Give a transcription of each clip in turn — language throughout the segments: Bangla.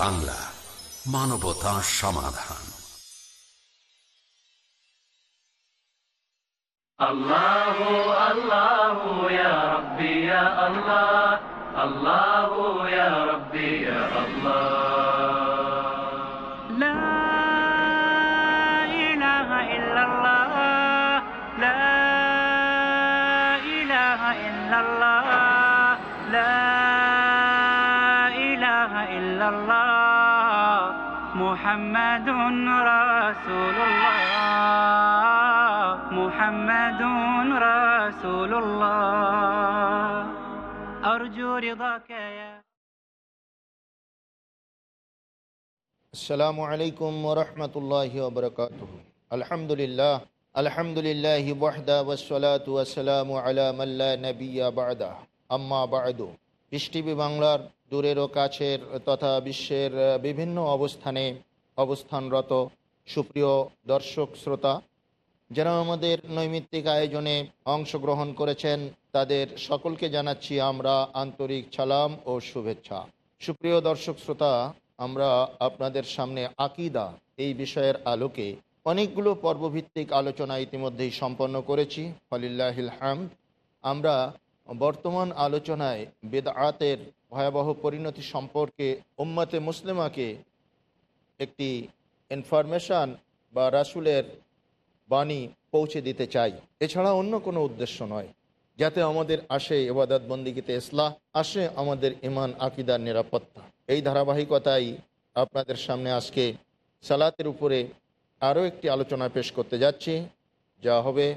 বাংলা মানবতা সমাধান الله الله يا ربي يا الله الله يا ربي رسول الله محمد رسول الله أرجو رضاك يا আসসালামু আলাইকুম ওরহমতুল্লাহ ওবরকাত আলহামদুলিল্লাহ আলহামদুলিল্লাহ ওয়াহদা ওয়াসসালাতু ওয়াসসালামু আলা মাল্লা নবিয়া বাদা আম্মা বাদু পিস টিভি বাংলার দূরের ও কাছের তথা বিশ্বের আহ, বিভিন্ন অবস্থানে অবস্থানরত। সুপ্রিয় দর্শক, শ্রোতা, যারা আমাদের নৈমিত্তিক আয়োজনে অংশগ্রহণ করেছেন, তাদের সকলকে জানাচ্ছি আমরা আন্তরিক সালাম ও শুভেচ্ছা। সুপ্রিয় দর্শক, শ্রোতা, আমরা আপনাদের সামনে আকিদা এই বিষয়ের আলোকে অনেকগুলো পর্বভিত্তিক আলোচনা ইতিমধ্যেই সম্পন্ন করেছি। ফলিল্লাহিল হামদ। আমরা বর্তমান আলোচনায় বেদাতের ভয়াবহ পরিণতি সম্পর্কে উম্মতে মুসলিমাকে একটি ইনফরমেশান বা রাসুলের বাণী পৌঁছে দিতে চাই। এছাড়া অন্য কোনো উদ্দেশ্য নয়। যাতে আমাদের আসে এবাদত বন্দিগিতে ইসলাহ, আসে আমাদের ইমান আকিদার নিরাপত্তা। এই ধারাবাহিকতাই আপনাদের সামনে আজকে সালাতের উপরে আরও একটি আলোচনা পেশ করতে যাচ্ছি। যা হবে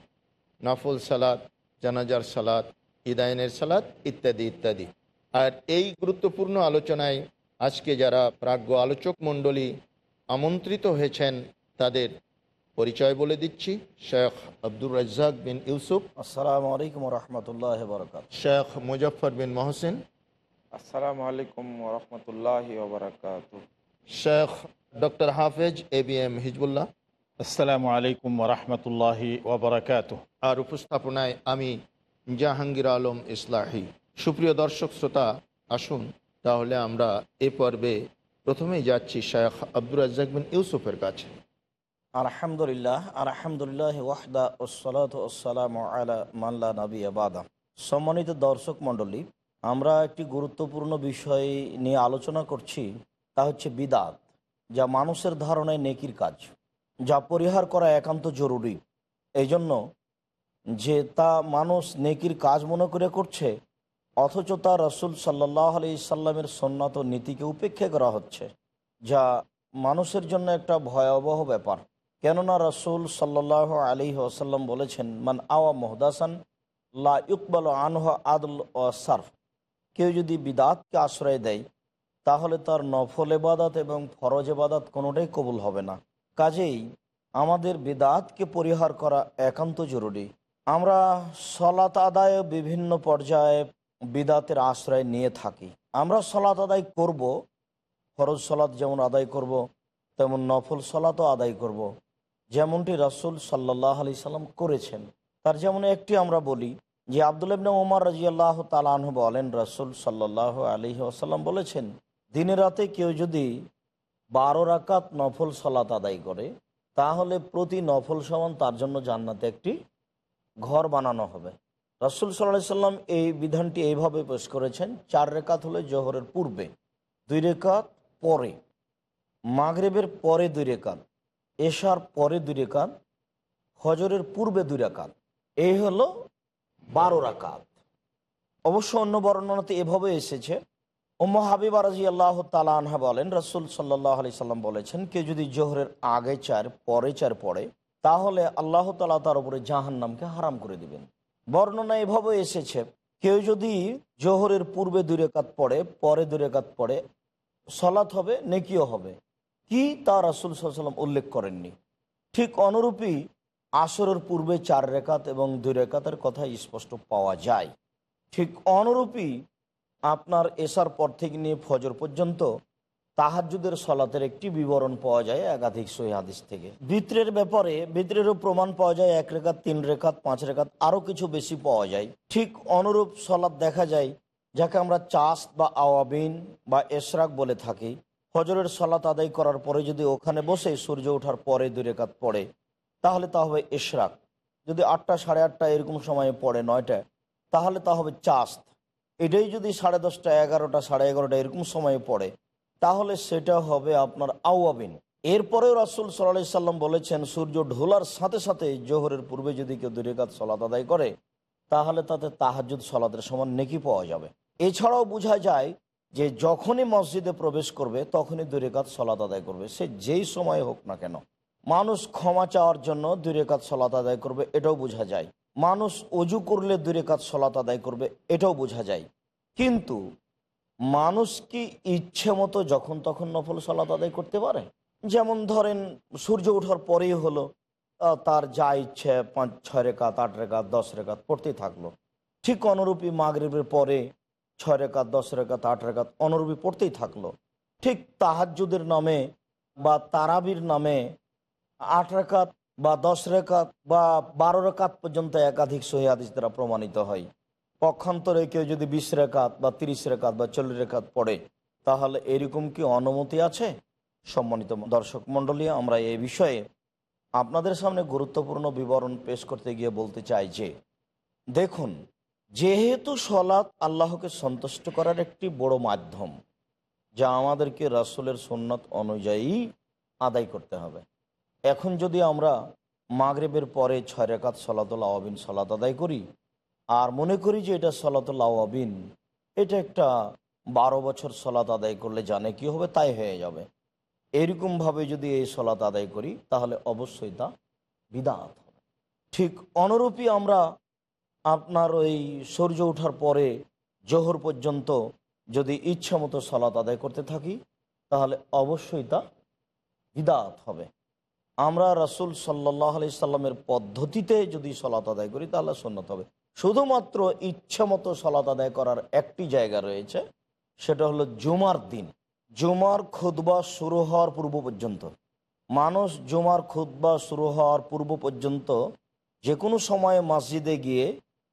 নাফল সালাত, জানাজার সালাত, ইদায়নের সালাত ইত্যাদি ইত্যাদি। আর এই গুরুত্বপূর্ণ আলোচনায় আজকে যারা প্রাজ্ঞ আলোচক মণ্ডলী আমন্ত্রিত হয়েছেন তাদের পরিচয় বলে দিচ্ছি। শেখ আব্দুর রাজ্জাক বিন ইউসুফ। আসসালামু আলাইকুম রহমতুল্লাহ বরকাত শেখ মুজফর বিন মহসিন। আসসালামু আলাইকুম রহমতুল্লাহ ওবরাকাত শেখ ডক্টর হাফেজ এ বি এম হিজবুল্লাহ। আসসালামু আলাইকুম রহমতুল্লাহি ওবরাকাত আর উপস্থাপনায় আমি জাহাঙ্গীর আলম ইসলাহি। সুপ্রিয় দর্শক শ্রোতা আসুন তাহলে আমরা এ পর্বে প্রথমেই যাচ্ছি শেখ আব্দুর রাজ্জাক বিন ইউসুফের কাছে। আলহামদুলিল্লাহ আলহামদুলিল্লাহ ওয়াহদা ওসলাত ওসালাম আলা মাল্লা নবী আবাদা সম্মানিত দর্শক মণ্ডলী, আমরা একটি গুরুত্বপূর্ণ বিষয় নিয়ে আলোচনা করছি, তা হচ্ছে বিদাত, যা মানুষের ধারণায় নেকির কাজ, যা পরিহার করা একান্ত জরুরি। এই জন্য যে তা মানুষ নেকির কাজ মনে করে করছে অথচ তা রসুল সাল্লাহ আলি সাল্লামের সন্ন্যত নীতিকে উপেক্ষা করা হচ্ছে, যা মানুষের জন্য একটা ভয়াবহ ব্যাপার। কেননা রসুল সাল্লাহ আলী ওসাল্লাম বলেছেন, মান আওয়া মোহদাসান, লা ইকবাল আনহ আদল ও সার্ফ। কেউ যদি বিদাতকে আশ্রয় দেয়, তাহলে তার নফল এবাদাত এবং ফরজ এবাদাত কোনোটাই কবুল হবে না। কাজেই আমাদের বিদাতকে পরিহার করা একান্ত জরুরি। আমরা সলাত আদায় বিভিন্ন পর্যায়ে বিদাতের আশ্রয় নিয়ে থাকি আমরা সলাত আদায় করব, ফরজ সলাত যেমন আদায় করব, তেমন নফল সলাতও আদায় করব। যেমনটি রাসুল সাল্লাহ আলি সাল্লাম করেছেন, তার যেমন একটি আমরা বলি যে আবদুল্লাবনে ওমর রাজিয়াল্লাহ তালাহ বলেন, রাসুল সাল্লাহ আলি আসাল্লাম বলেছেন, দিনে রাতে কেউ যদি বারো রাকাত নফল সলাত আদায় করে, তাহলে প্রতি নফল সমান তার জন্য জান্নাতে একটি ঘর বানানো হবে রাসুল সাল্লাহ সাল্লাম এই বিধানটি এইভাবে পেশ করেছেন, চার রেখাত হলে জোহরের পূর্বে, দুই রেখাত পরে, মাগরেবের পরে দুই রেখাত, এশার পরে দুই রেখাত, হজরের পূর্বে দুই রেখাত। এই হলো বারো রাকাত অবশ্য অন্য বর্ণনাতে এভাবে এসেছে ওম্ম হাবিবা রাজি আল্লাহ তালানহা বলেন, রসুল সাল্লাহ আলি সাল্লাম বলেছেন, কেউ যদি জোহরের আগে চার, পরে চার পড়ে, তাহলে আল্লাহ তালা তার উপরে জাহান্নামকে হারাম করে দিবেন। বর্ণনা এভাবে এসেছে, কেউ যদি জোহরের পূর্বে দুই রেখাত পড়ে, পরে দুই রেখাত পড়ে, সলাৎ হবে, নেকিও হবে। কি তা রাসুল সাল্লাম উল্লেখ করেননি। ঠিক অনুরূপী আসরের পূর্বে চার রেখাত এবং দুই রেখাতের কথা স্পষ্ট পাওয়া যায়। ঠিক অনুরূপী আপনার এসার পর থেকে নিয়ে ফজর পর্যন্ত তাহাজুদের সলাতের একটি বিবরণ পাওয়া যায় একাধিক সহি হাদিস থেকে। বিত্রের ব্যাপারে বিত্রেরও প্রমাণ পাওয়া যায়, এক রেখাত, তিন রেখাত, পাঁচ রেখাত, আরও কিছু বেশি পাওয়া যায়। ঠিক অনুরূপ সলাৎ দেখা যায়, যাকে আমরা চাষ বা আওয়াবিন বা এশরাক বলে থাকি। ফজরের সলাত আদায় করার পরে যদি ওখানে বসে সূর্য ওঠার পরে দুই রেখাত পড়ে, তাহলে তা হবে ইশরাক যদি আটটা, সাড়ে আটটা এরকম সময়ে পড়ে নয়টা, তাহলে তা হবে চাস্ত। এটাই যদি সাড়ে দশটা, এগারোটা, সাড়ে এগারোটা এরকম সময়ে পড়ে তাহলে সেটা হবে আপনার আওয়াবিন। এরপরেও রাসুল সাল্লাহ সাল্লাম বলেছেন, সূর্য ঢোলার সাথে সাথে জোহরের পূর্বে যদি কেউ দুই রেখাত সলাত আদায় করে, তাহলে তাতে তাহাজুদ সলাতের সমান নেকি পাওয়া যাবে। এছাড়াও বোঝা যায় যে যখনই মসজিদে প্রবেশ করবে, তখনই দুই রেখাত সলাত আদায় করবে। সে যেই সময় হোক না কেন। মানুষ ক্ষমা চাওয়ার জন্য দুই রেখাত সলাত আদায় করবে, এটাও বোঝা যায়। মানুষ অজু করলে দুই রেখাত সলাত আদায় করবে, এটাও বোঝা যায়। কিন্তু মানুষ কি ইচ্ছে মতো যখন তখন নফল সলাত আদায় করতে পারে? যেমন ধরেন, সূর্য ওঠার পরেই হলো তার যা ইচ্ছে, পাঁচ, ছয় রেখাত, আট রেখাত, দশ রেখাত পড়তেই থাকল। ঠিক অনুরূপী মাগরিবের পরে ছয় রেখাত, দশ রেখাত, আট রেখাত অনুরূপী পড়তেই থাকল। ঠিক তাহাজ্জুদের নামে বা তারাবির নামে আট রেখাত বা দশ রেখাত বা বারো রেখাত পর্যন্ত একাধিক সহিদিস দ্বারা প্রমাণিত হয়। পক্ষান্তরে কেউ যদি বিশ রেখাত বা তিরিশ রেখাত বা চল্লিশ রেখাত পড়ে, তাহলে এরকম কি অনুমতি আছে? সম্মানিত দর্শক মণ্ডলী, আমরা এই বিষয়ে আপনাদের সামনে গুরুত্বপূর্ণ বিবরণ পেশ করতে গিয়ে বলতে চাই যে, দেখুন, যেহেতু সলাৎ আল্লাহকে সন্তুষ্ট করার একটি বড় মাধ্যম, যা আমাদেরকে রাসুলের সুন্নত অনুযায়ী আদায় করতে হবে। এখন যদি আমরা মাগরেবের পরে ছয় রেখাত সলাতুল আওয়াবিন সলাত আদায় করি আর মনে করি যে এটা সলাতুল আওয়াবিন। এটা একটা বারো বছর সলাত আদায় করলে জানে কি হবে, তাই হয়ে যাবে। এরকমভাবে যদি এই সলাত আদায় করি, তাহলে অবশ্যই তা বিদাত ঠিক অনুরূপই আমরা আপনার ওই সূর্য ওঠার পরে জোহর পর্যন্ত যদি ইচ্ছা মতো সলাত আদায় করতে থাকি, তাহলে অবশ্যই তা বিদাত হবে। আমরা রাসুল সাল্লাহ আলি সাল্লামের পদ্ধতিতে যদি সলাত আদায় করি, তাহলে সন্ন্যত হবে। শুধুমাত্র ইচ্ছা মতো সলাত আদায় করার একটি জায়গা রয়েছে, সেটা হলো জুমার দিন। জুমার খুতবা শুরু হওয়ার পূর্ব পর্যন্ত। মানুষ জুমার খুতবা শুরু হওয়ার পূর্ব পর্যন্ত যে কোনো সময়ে মসজিদে গিয়ে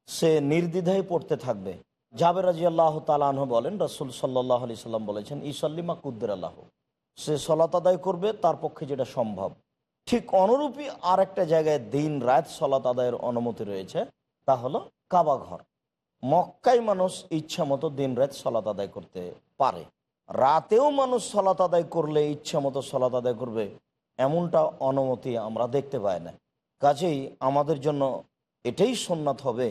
সে নির্দ্বিধায় পড়তে থাকবে। জাবের রাজি আল্লাহ তালাহ বলেন, রসুল সাল্লাহ আলি সাল্লাম বলেছেন ইসাল্লিমা কুদ্দের আল্লাহ। সে সলাত আদায় করবে, তার পক্ষে যেটা সম্ভব। ঠিক অনুরূপী আর একটা জায়গায় দিন রাত সলাত আদায়ের অনুমতি রয়েছে, তা হলো কাবা ঘর মক্কায় মানুষ ইচ্ছা মতো দিন রাত সলাত আদায় করতে পারে। রাতেও মানুষ সলাত আদায় করলে ইচ্ছা মতো সলাত আদায় করবে এমনটা অনুমতি আমরা দেখতে পাই না। কাজেই আমাদের জন্য এটাই সোননাথ হবে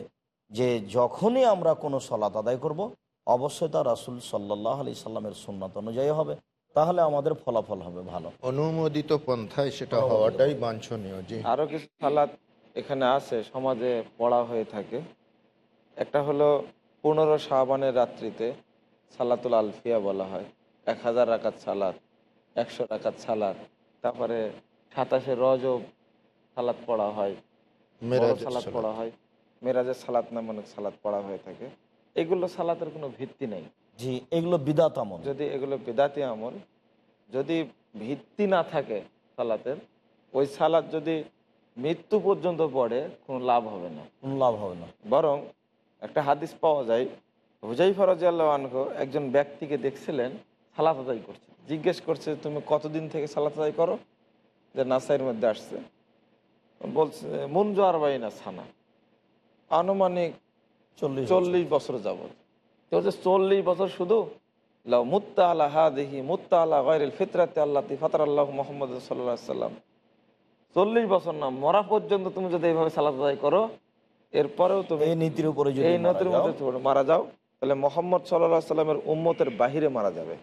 যে যখনই আমরা কোনো সলাত আদায় করব অবশ্যই তা রাসুল সাল্লাহ আলি সাল্লামের সোননাথ অনুযায়ী হবে। তাহলে আমাদের ফলাফল হবে ভালো। অনুমোদিত পন্থায় সেটা হওয়াটাই বাঞ্ছনীয় জি। আরও কিছু সালাদ এখানে আছে সমাজে পড়া হয়ে থাকে। একটা হলো পনেরো শাহবানের রাত্রিতে সালাতুল আলফিয়া বলা হয়। এক হাজার রাকাত সালাদ একশো রাকাত সালাদ তারপরে সাতাশে রজব সালাদ পড়া হয় সালাত। পড়া হয়। মেরাজের সালাত নামে অনেক সালাদ পড়া হয়ে থাকে। এগুলো সালাতের কোনো ভিত্তি নেই। জি এগুলো বিদাত আমল। যদি এগুলো বেদাতি আমল যদি ভিত্তি না থাকে সালাতের ওই সালাদ যদি মৃত্যু পর্যন্ত পড়ে কোনো লাভ হবে না। কোনো লাভ হবে না। বরং একটা হাদিস পাওয়া যায় হুজাই ফরাজিয়াল্লাহ আনহু একজন ব্যক্তিকে দেখছিলেন সালাত আদায় করছে। জিজ্ঞেস করছে তুমি কতদিন থেকে সালাত আদায় করো? যে নাসাইয়ের মধ্যে আসছে। বলছে মন জোয়ার বাইনা সানা। আনুমানিক চল্লিশ চল্লিশ বছর যাবত তো হচ্ছে চল্লিশ বছর শুধু? লাউ মুত্তা আলা হা দেখি মুত্তা আলা গাইরুল ফিতরাতে আল্লাহ ফাতার আল্লাহ মোহাম্মদ সাল্লাহ সাল্লাম চল্লিশ বছর না মরা পর্যন্ত তুমি যদি এইভাবে সালাত আদায় করো এরপরেও তুমি এই নীতির উপরে যদি এই নদীর মধ্যে মারা যাও তাহলে মোহাম্মদ সাল্লাহ সাল্লামের উম্মতের বাহিরে মারা যাবে।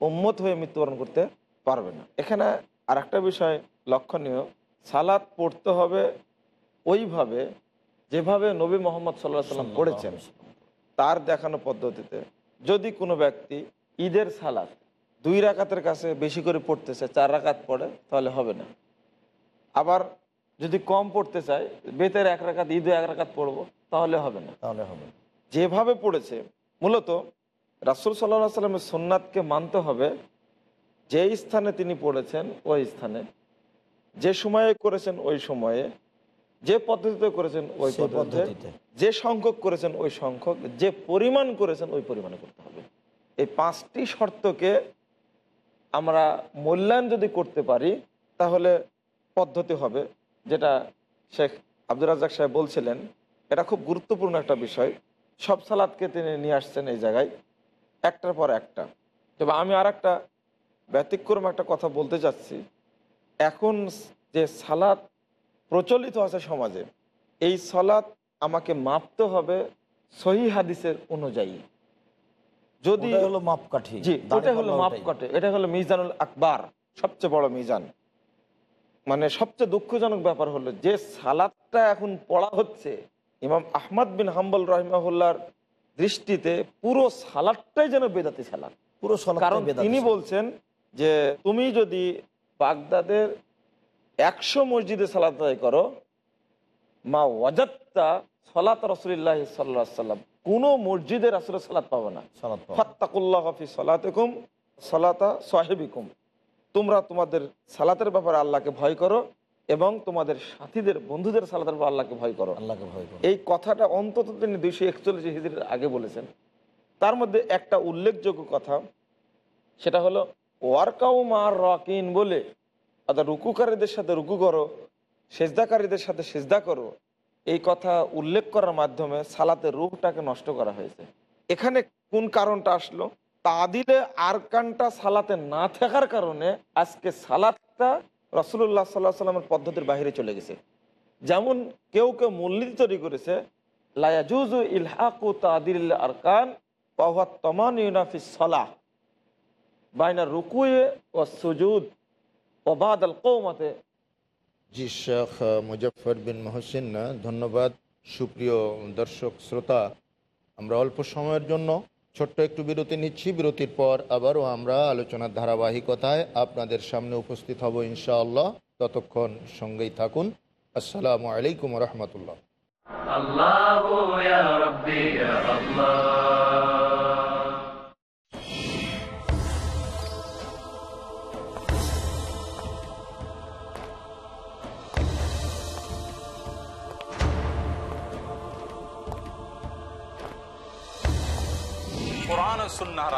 উম্মত হয়ে মৃত্যুবরণ করতে পারবে না। এখানে আর একটা বিষয় লক্ষণীয় সালাত পড়তে হবে ওইভাবে যেভাবে নবী মোহাম্মদ সাল্লাহ সাল্লাম পড়েছেন তার দেখানো পদ্ধতিতে যদি কোনো ব্যক্তি ঈদের সালাত দুই রাকাতের কাছে বেশি করে পড়তেছে চার রাকাত পড়ে তাহলে হবে না। আবার যদি কম পড়তে চাই বেতের এক রাকাত ঈদে এক রাকাত পড়ব তাহলে হবে না। তাহলে হবে যেভাবে পড়েছে মূলত রাসুল সাল্লাহ সাল্লামের সোননাথকে মানতে হবে যেই স্থানে তিনি পড়েছেন ওই স্থানে। যে সময়ে করেছেন ওই সময়ে। যে পদ্ধতিতে করেছেন ওই পদ্ধতিতে। যে সংখ্যক করেছেন ওই সংখ্যক। যে পরিমাণ করেছেন ওই পরিমাণে করতে হবে। এই পাঁচটি শর্তকে আমরা মূল্যায়ন যদি করতে পারি তাহলে পদ্ধতি হবে। যেটা শেখ আব্দুর রাজাক সাহেব বলছিলেন এটা খুব গুরুত্বপূর্ণ একটা বিষয়। সব সালাদকে তিনি নিয়ে আসছেন এই জায়গায় একটার পর একটা। তবে আমি আর একটা ব্যতিক্রম একটা কথা বলতে চাচ্ছি। এখন যে সালাদ প্রচলিত আছে সমাজে এই সালাদ আমাকে মাপতে হবে সহি হাদিসের অনুযায়ী। যদি হলো মাপকাঠি জি ওটা হলো পাল্লা মাপ ওটাই। কাটে এটা হলো মিজানুল আকবার সবচেয়ে বড় মিজান। মানে সবচেয়ে দুঃখজনক ব্যাপার হলো যে সালাদটা এখন পড়া হচ্ছে ইমাম আহমদ বিন হাম্বল রহিমাহুল্লার দৃষ্টিতে পুরো সালাদটাই যেন বেদাতি সালাদ। পুরো কারণ তিনি বলছেন যে তুমি যদি বাগদাদের একশো মসজিদে সালাত আদায় করো মা ওয়াজাত্তা সলাত রসুলিল্লাহ সাল্লাহ সাল্লাম কোনো মসজিদে রাসুলের সালাত পাবে না। সালাত পাওয়া। ফাত্তাকুল্লাহ হাফি সালাতেকুম সালাতা সাহেবিকুম। তোমরা তোমাদের সালাতের ব্যাপারে আল্লাহকে ভয় করো এবং তোমাদের সাথীদের বন্ধুদের সালাতের ব্যাপারে আল্লাহকে ভয় করো। আল্লাহকে ভয় করো। এই কথাটা অন্তত তিনি দুইশো একচল্লিশ হিজড়ির আগে বলেছেন। তার মধ্যে একটা উল্লেখযোগ্য কথা সেটা হলো ওয়ার্কাউ মার রকিন বলে অর্থাৎ রুকুকারীদের সাথে রুকু করো সেজদাকারীদের সাথে সেজদা করো এই কথা উল্লেখ করার মাধ্যমে সালাতের রূপটাকে নষ্ট করা হয়েছে। এখানে কোন কারণটা আসলো? তাদিলে আরকানটা সালাতে না থাকার কারণে আজকে সালাদটা রসুল্লাহ সাল্লাহ সাল্লামের পদ্ধতির বাইরে চলে গেছে। যেমন কেউ কেউ মূলনীতি তৈরি করেছে লায়াজুজু ইলহাকু তাদিল আরকান পাহুয়া তমান ইউনাফিস সলাহ। বাইনা রুকুয়ে ও সুজুদ ও আল কৌমাতে জি শেখ মুজফর বিন মহসিন, ধন্যবাদ, সুপ্রিয় দর্শক, শ্রোতা। আমরা অল্প সময়ের জন্য ছোট্ট একটু বিরতি নিচ্ছি। বিরতির পর আবারও আমরা আলোচনার ধারাবাহিকতায় আপনাদের সামনে উপস্থিত হব ইনশাআল্লাহ। ততক্ষণ সঙ্গেই থাকুন। আসসালামু আলাইকুম রহমতুল্লাহ।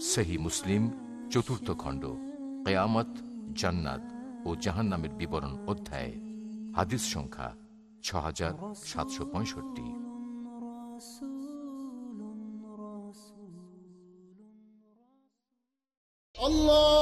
সেহী মুসলিম চতুর্থ খণ্ড, কেয়ামত, জান্নাত ও জাহান্নামের বিবরণ অধ্যায়, হাদিস সংখ্যা ছ হাজার সাতশো পঁয়ষট্টি। আল্লাহ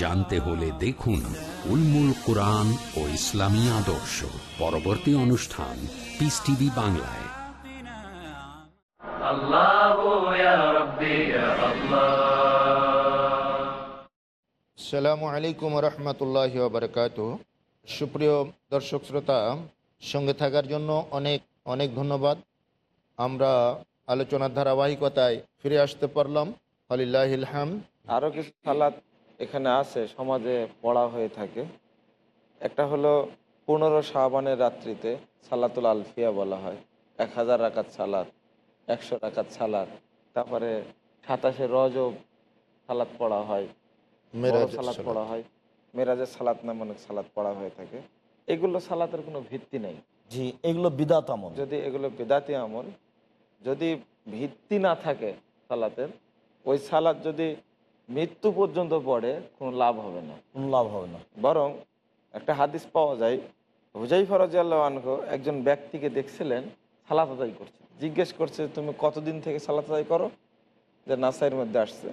জানতে হলে দেখুন উলমুল কোরআন ও ইসলামী আদর্শ। পরবর্তী অনুষ্ঠান পিস টিভি বাংলায়। সালামু আলাইকুম রহমতুল্লাহ বারকাত সুপ্রিয় দর্শক শ্রোতা সঙ্গে থাকার জন্য অনেক অনেক ধন্যবাদ। আমরা আলোচনার ধারাবাহিকতায় ফিরে আসতে পারলাম। আলিল্লাহ ইলহাম আরও কিছু সালাদ এখানে আছে সমাজে পড়া হয়ে থাকে। একটা হলো পনেরো শাহবানের রাত্রিতে সালাতুল আলফিয়া বলা হয়। এক হাজার রাকাত সালাত একশো রাকাত সালাত তারপরে সাতাশে রজব সালাত পড়া হয়। সালাত। পড়া হয়। মেরাজের সালাত নামে অনেক সালাত পড়া হয়ে থাকে। এগুলো সালাতের কোনো ভিত্তি নেই। জি এগুলো বিদাত আমল। যদি এগুলো বেদাতি আমল যদি ভিত্তি না থাকে সালাতের ওই সালাত যদি মৃত্যু পর্যন্ত পড়ে কোনো লাভ হবে না। কোনো লাভ হবে না। বরং একটা হাদিস পাওয়া যায় হুজাই আনহু একজন ব্যক্তিকে দেখছিলেন সালাত আদায় করছে। জিজ্ঞেস করছে তুমি কতদিন থেকে সালাত আদায় করো? যে নাসাইয়ের মধ্যে আসছে।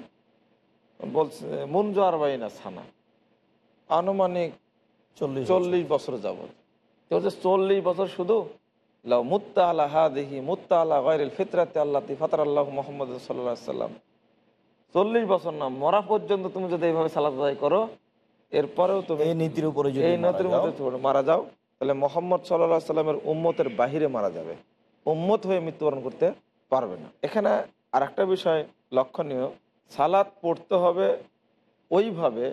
বলছে মুন জোয়ার বাইনা ছানা আনুমানিক চল্লিশ চল্লিশ বছর যাবৎ। হচ্ছে চল্লিশ বছর শুধু? মুত্তা আলা হা দেখি মুত্তা আলা গায়রুল ফিতরাতে আল্লাহ ফাতার আল্লাহ মোহাম্মদ সাল্লাহ সাল্লাম। চল্লিশ বছর না মরা পর্যন্ত তুমি যদি এইভাবে সালাত আদায় করো এরপরেও তুমি এই নীতির উপরে যদি এই নতির মধ্যে মারা যাও তাহলে মোহাম্মদ সাল্লাহ সাল্লামের উম্মতের বাহিরে মারা যাবে। উম্মত হয়ে মৃত্যুবরণ করতে পারবে না। এখানে আর একটা বিষয় লক্ষণীয় সালাত পড়তে হবে ওইভাবে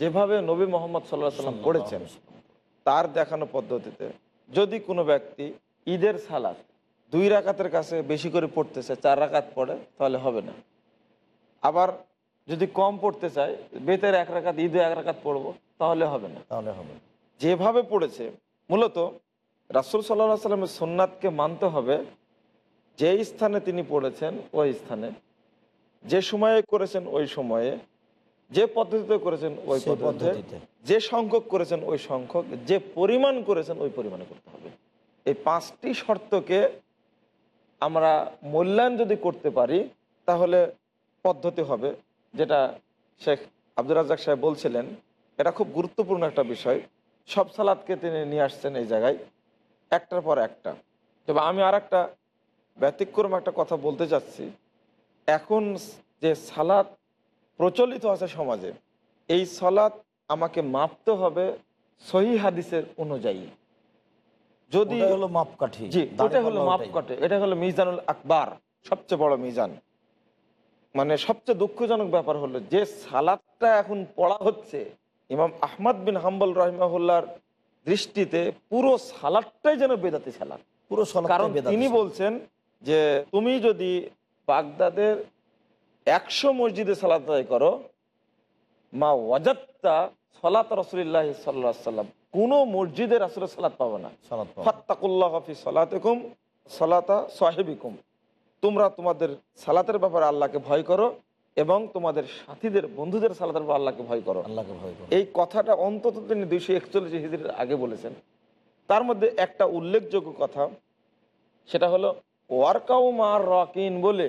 যেভাবে নবী মোহাম্মদ সাল্লাহ সাল্লাম পড়েছেন। তার দেখানো পদ্ধতিতে যদি কোনো ব্যক্তি ঈদের সালাত দুই রাকাতের কাছে বেশি করে পড়তেছে চার রাকাত পড়ে তাহলে হবে না। আবার যদি কম পড়তে চায় বেতের এক রাকাত ঈদে এক রাকাত পড়ব তাহলে হবে না। তাহলে হবে না। যেভাবে পড়েছে মূলত রাসুল সাল্লাহ সাল্লামের সোননাথকে মানতে হবে যে স্থানে তিনি পড়েছেন ওই স্থানে। যে সময়ে করেছেন ওই সময়ে। যে পদ্ধতিতে করেছেন ওই পদ্ধতিতে। যে সংখ্যক করেছেন ওই সংখ্যক। যে পরিমাণ করেছেন ওই পরিমাণে করতে হবে। এই পাঁচটি শর্তকে আমরা মূল্যায়ন যদি করতে পারি তাহলে পদ্ধতি হবে যেটা শেখ আব্দুর রাজাক সাহেব বলছিলেন এটা খুব গুরুত্বপূর্ণ একটা বিষয়। সব সালাদকে তিনি নিয়ে আসছেন এই জায়গায় একটার পর একটা। তবে আমি আর একটা ব্যতিক্রম একটা কথা বলতে চাচ্ছি। এখন যে সালাদ প্রচলিত আছে সমাজে এই সালাদ আমাকে মাপতে হবে সহি হাদিসের অনুযায়ী। যদি হলো মাপকাঠি জি ওটা হলো পাল্লা মাপ ওটাই। এটা হলো মিজানুল আকবার সবচেয়ে বড় মিজান। মানে সবচেয়ে দুঃখজনক ব্যাপার হলো যে সালাদটা এখন পড়া হচ্ছে ইমাম আহমদ বিন হাম্বল রহিমাহুল্লার দৃষ্টিতে পুরো সালাদটাই যেন বেদাতি সালাদ। পুরো কারণ তিনি বলছেন যে তুমি যদি বাগদাদের একশো মসজিদে সালাত আদায় করো মা ওয়াজাত্তা সলাত রসুলিল্লাহ সাল্লাহ সাল্লাম কোনো মসজিদে রাসুলের সালাত পাবো না। সালাদ। ফাত্তাকুল্লাহ হাফি সালাতেকুম সালাতা সাহেবিকুম। তোমরা তোমাদের সালাতের ব্যাপারে আল্লাহকে ভয় করো এবং তোমাদের সাথীদের বন্ধুদের সালাতের ব্যাপারে আল্লাহকে ভয় করো। আল্লাহকে ভয় করো। এই কথাটা অন্তত তিনি দুইশো একচল্লিশ হিজড়ির আগে বলেছেন। তার মধ্যে একটা উল্লেখযোগ্য কথা সেটা হলো ওয়ার্কাউ মার রকিন বলে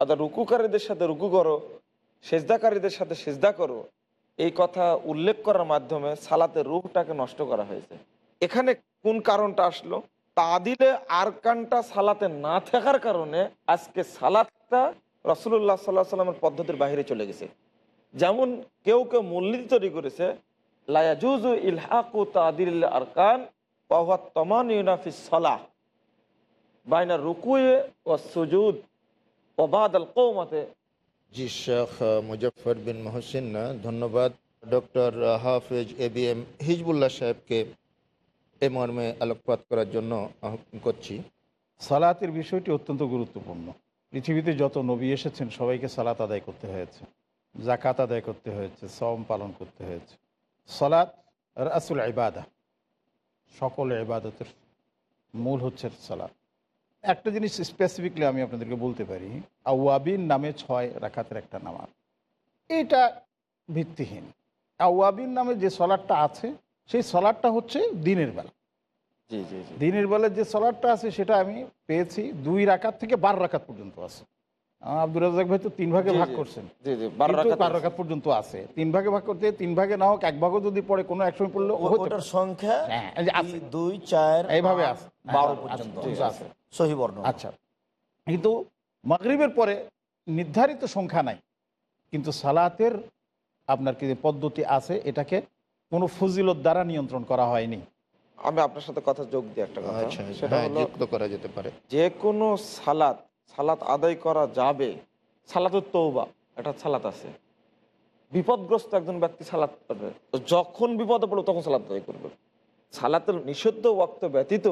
অর্থাৎ রুকুকারীদের সাথে রুকু করো সেজদাকারীদের সাথে সেজদা করো এই কথা উল্লেখ করার মাধ্যমে সালাতের রূপটাকে নষ্ট করা হয়েছে। এখানে কোন কারণটা আসলো? তাদিলে আরকানটা সালাতে না থাকার কারণে আজকে সালাদটা রসুল্লাহ সাল্লাহ সাল্লামের পদ্ধতির বাইরে চলে গেছে। যেমন কেউ কেউ মূলনীতি তৈরি করেছে লায়াজুজু ইলহাকু তাদিল আরকান ওয়াহুয়া তমান ইউনাফিস সলাহ। বাইনা রুকুয়ে ও সুজুদ ওবাদ আল কৌমাতে জি শেখ মুজফর বিন মহসিন, ধন্যবাদ। ডক্টর হাফেজ এ বি এম হিজবুল্লাহ সাহেবকে এ মর্মে আলোকপাত করার জন্য করছি। সালাতের বিষয়টি অত্যন্ত গুরুত্বপূর্ণ। পৃথিবীতে যত নবী এসেছেন, সবাইকে সালাত আদায় করতে হয়েছে। জাকাত আদায় করতে হয়েছে সম পালন করতে হয়েছে। সালাত রাসুল ইবাদা। সকল ইবাদতের মূল হচ্ছে সালাত। একটা জিনিস স্পেসিফিকলি আমি আপনাদেরকে বলতে পারি আউয়াবিন নামে ছয় রাখাতের একটা নামাজ। এটা ভিত্তিহীন। আউয়াবিন নামে যে সলাটটা আছে সেই সলাটটা হচ্ছে দিনের বেলা। জি জি জি। দিনের বেলা যে সলাটটা আছে সেটা আমি পেয়েছি দুই রাকাত থেকে বারো রাকাত পর্যন্ত আছে। আহ, আব্দুর রাজাক ভাই তো তিন ভাগে ভাগ করছেন। জি জি বারো রাকাত পর্যন্ত আছে। তিন ভাগে ভাগ করতে তিন ভাগে না হোক এক ভাগও যদি পড়ে কোনো একসময় পড়লে ওটার সংখ্যা হ্যাঁ। দুই- চার এইভাবে আছে। বারো আচ্ছা, পর্যন্ত আছে। আছে। সহি বর্ণ আচ্ছা। কিন্তু মাগরিবের পরে নির্ধারিত সংখ্যা নাই। কিন্তু সালাতের আপনার কি যে পদ্ধতি আছে? এটাকে কোনো ফজিলত দ্বারা নিয়ন্ত্রণ করা হয়নি। আমি আপনার সাথে কথা যোগ দিই একটা কথা। আচ্ছা সেটা হ্যাঁ হলো করা যেতে পারে। যে কোনো সালাত সালাত আদায় করা যাবে। সালাতুর তৌবা একটা সালাত আছে। বিপদগ্রস্ত একজন ব্যক্তি সালাত করবে যখন বিপদে পড়বে তখন সালাত আদায় করবে। সালাতের নিষিদ্ধ ওয়াক্ত ব্যতীত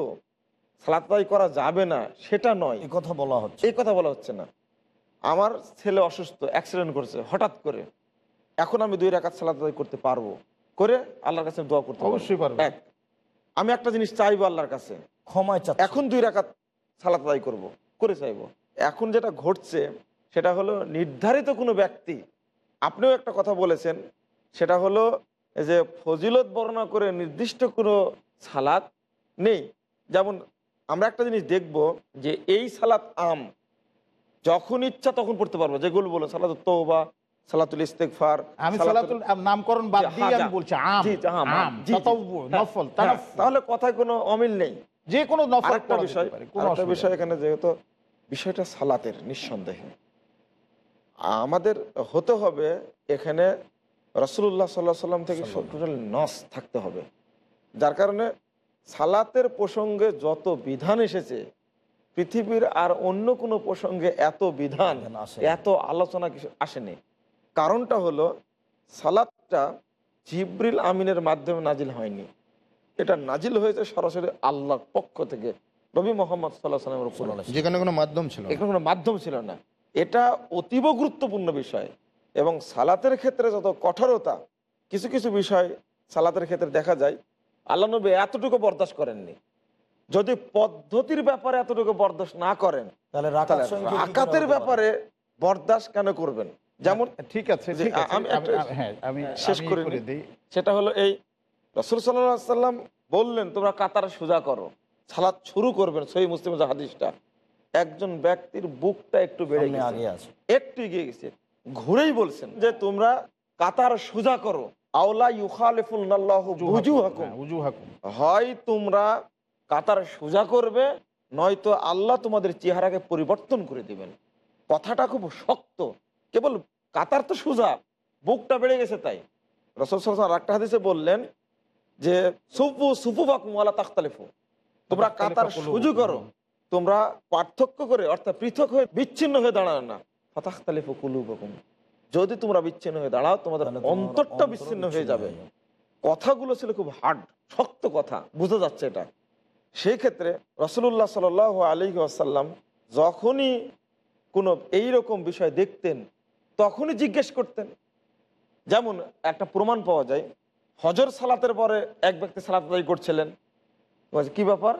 সালাত আদায় করা যাবে না সেটা নয়। এই কথা বলা হচ্ছে। এই কথা বলা হচ্ছে না। আমার ছেলে অসুস্থ অ্যাক্সিডেন্ট করছে হঠাৎ করে। এখন আমি দুই রাকাত সালাত আদায় করতে পারব। করে আল্লাহর কাছে দোয়া করতে অবশ্যই পারবে। এক আমি একটা জিনিস চাইব আল্লাহর কাছে। ক্ষমায় চাচ্ছে। এখন দুই রাকাত সালাত আদায় করব করে চাইব। এখন যেটা ঘটছে সেটা হলো নির্ধারিত কোনো ব্যক্তি আপনিও একটা কথা বলেছেন সেটা হলো এই যে ফজিলত বর্ণনা করে নির্দিষ্ট কোনো সালাত নেই। যেমন আমরা একটা জিনিস দেখব যে এই সালাত আম যখন ইচ্ছা তখন পড়তে পারব। যেগুলো বলো সালাত তৌবা সালাতুল ইস্তেকফার আমি সালাতুল নামকরণ বাদ দিয়ে আমি বলছি আম জি, জি, আম, আম হ্যাঁ, নফল হ্যাঁ, তাহলে কথায় কোনো অমিল নেই। যে কোনো নফল যেতে বিষয় অসুবিধা বিষয় এখানে যেহেতু বিষয়টা সালাতের নিঃসন্দেহে। আমাদের হতে হবে এখানে রসুল্লাহ সাল্লাহ সাল্লাম থেকে টোটাল নস থাকতে হবে। যার কারণে সালাতের প্রসঙ্গে যত বিধান এসেছে পৃথিবীর আর অন্য কোনো প্রসঙ্গে এত বিধান বিধান এত আলোচনা কিছু আসেনি। কারণটা হলো সালাদটা জিব্রিল আমিনের মাধ্যমে নাজিল হয়নি। এটা নাজিল হয়েছে সরাসরি আল্লাহর পক্ষ থেকে। নবী মোহাম্মদ সাল্লাহ সাল্লামের উপর যেখানে কোনো মাধ্যম ছিল এখানে কোনো মাধ্যম ছিল না। এটা অতীব গুরুত্বপূর্ণ বিষয় এবং সালাতের ক্ষেত্রে যত কঠোরতা কিছু কিছু বিষয় সালাতের ক্ষেত্রে দেখা যায় আল্লাহ নবী এতটুকু বরদাস্ত করেননি। যদি পদ্ধতির ব্যাপারে এতটুকু বরদাস্ত না করেন তাহলে রাকাতের ব্যাপারে বরদাস্ত কেন করবেন? যেমন ঠিক আছে যে ঠিক আছে। আমি আমি- হ্যাঁ শেষ করে দিই। সেটা হলো এই রসুল সাল্লাহ সাল্লাম বললেন তোমরা কাতার সোজা করো সালাদ শুরু করবেন সেই মুসলিম হাদিসটা। একজন ব্যক্তির বুকটা একটু বেড়ে আগে আছে। একটু এগিয়ে গেছে। ঘুরেই বলছেন যে তোমরা কাতার সোজা করো। আওলা হ্যাঁ, হয় তোমরা কাতার সোজা করবে নয়তো আল্লাহ তোমাদের চেহারাকে পরিবর্তন করে দিবেন। কথাটা খুব শক্ত। কেবল কাতার তো সোজা বুকটা বেড়ে গেছে তাই। রসদ একটা হাদিসে বললেন যে সুফু সুফু বাকুম আলা তাখতালিফু। তোমরা কাতার সুজু করো তোমরা পার্থক্য করে অর্থাৎ পৃথক হয়ে বিচ্ছিন্ন হয়ে দাঁড়ানো না। ফতাখতালিফু কুলুবকুম। যদি তোমরা বিচ্ছিন্ন হয়ে দাঁড়াও তোমাদের অন্তরটা বিচ্ছিন্ন হয়ে যাবে হয়ে যাবে। কথাগুলো ছিল খুব হার্ড শক্ত কথা বোঝা যাচ্ছে এটা। সেই ক্ষেত্রে রসুল্লাহ সাল আলী আসাল্লাম যখনই কোনো এইরকম বিষয় দেখতেন তখনই জিজ্ঞেস করতেন। যেমন একটা প্রমাণ পাওয়া যায় হজর সালাতের পরে এক ব্যক্তি সালাত আদায় করছিলেন। কি ব্যাপার?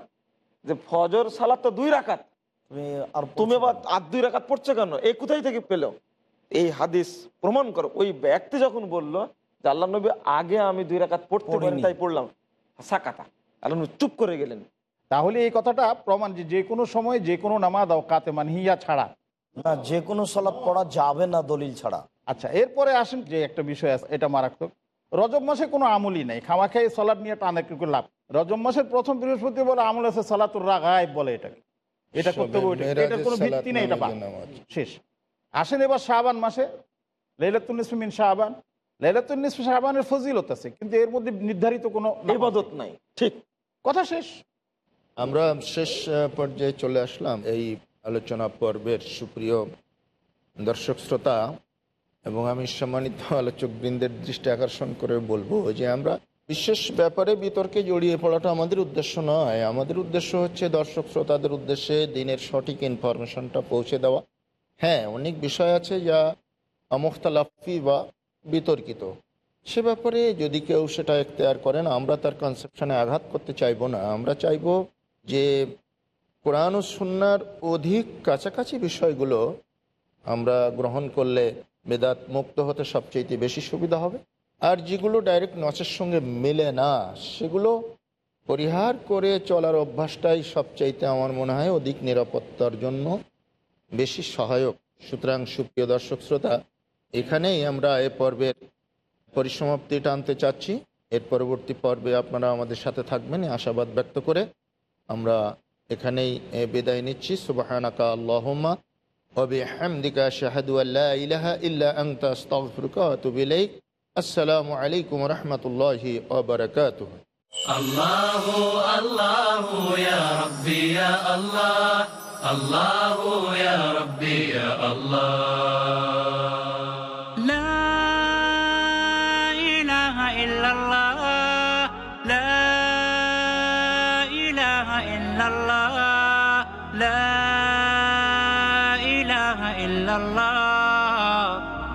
যে ফজর সালাত তো দুই তুমি আর তুমি আবার আর দুই রাকাত পড়ছো কেন? এই কোথায় থেকে পেল? এই হাদিস প্রমাণ করো। ওই ব্যক্তি যখন বলল যে আল্লাহ নবী আগে আমি দুই রাকাত পড়তে পারি তাই পড়লাম। সাকাতা। আল্লাহ চুপ করে গেলেন। তাহলে এই কথাটা প্রমাণ যে যে কোনো সময় যে কোনো নামাজ কাতে মানহিয়া ছাড়া না যে কোনো সালাদ পড়া যাবে না দলিল ছাড়া। আচ্ছা এরপরে আসেন যে একটা বিষয় আছে এটা মারাত্মক। রজব মাসে কোনো আমলই নেই খামা খেয়ে সলাদ নিয়ে টানে একটু লাভ। রজব মাসের প্রথম বৃহস্পতি বলে আমল আছে সালাতুর রাগায় বলে এটাকে। এটা করতে হবে ওইটা। কোনো ভিত্তি নেই এটা। শেষ। আসেন এবার শাহবান মাসে লেলাতুন্নিসমিন শাহবান লেলাতুন্নিস শাহবানের ফজিলত আছে কিন্তু এর মধ্যে নির্ধারিত কোনো ইবাদত নাই ঠিক। কথা শেষ। আমরা শেষ পর্যায়ে চলে আসলাম এই আলোচনা পর্বের সুপ্রিয় দর্শক শ্রোতা, এবং আমি সম্মানিত আলোচক বৃন্দের দৃষ্টি আকর্ষণ করে বলব যে আমরা বিশেষ ব্যাপারে বিতর্কে জড়িয়ে পড়াটা আমাদের উদ্দেশ্য নয়। আমাদের উদ্দেশ্য হচ্ছে দর্শক শ্রোতাদের উদ্দেশ্যে দিনের সঠিক ইনফরমেশনটা পৌঁছে দেওয়া। হ্যাঁ অনেক বিষয় আছে যা মুখতালাফি বা বিতর্কিত। সে ব্যাপারে যদি কেউ সেটা এখতেয়ার করেন আমরা তার কনসেপশনে আঘাত করতে চাইব না। আমরা চাইব যে কোরআন ও সুন্নার অধিক কাছাকাছি বিষয়গুলো আমরা গ্রহণ করলে বেদাত মুক্ত হতে সবচেয়ে বেশি সুবিধা হবে। আর যেগুলো ডাইরেক্ট নচের সঙ্গে মেলে না, সেগুলো পরিহার করে চলার অভ্যাসটাই সবচাইতে আমার মনে হয় অধিক নিরাপত্তার জন্য বেশি সহায়ক। সুতরাং সুপ্রিয় দর্শক শ্রোতা, এখানেই আমরা এ পর্বের পরিসমাপ্তি টানতে চাচ্ছি। এর পরবর্তী পর্বে আপনারা আমাদের সাথে থাকবেন। আশাবাদ ব্যক্ত করে আমরা এখানেই এ, বিদায় নিচ্ছি সুবাহানাকা আল্লাহমা وبحمدك أشهد أن لا إله إلا أنت أستغفرك وأتوب إليك السلام عليكم ورحمة الله وبركاته الله الله يا ربي يا الله الله يا ربي يا الله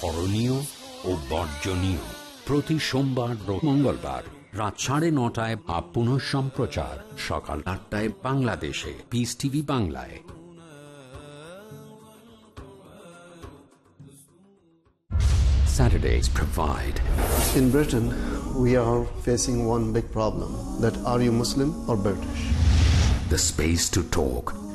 করণীয় ও বর্জনীয় প্রতি সোমবার ও মঙ্গলবার রাত সাড়ে নটায় বা পুনঃ সম্প্রচার সকাল আটটায় বাংলাদেশে পিস টিভি বাংলায় Saturdays provide In Britain, we are facing one big problem that are you Muslim or British? the space to talk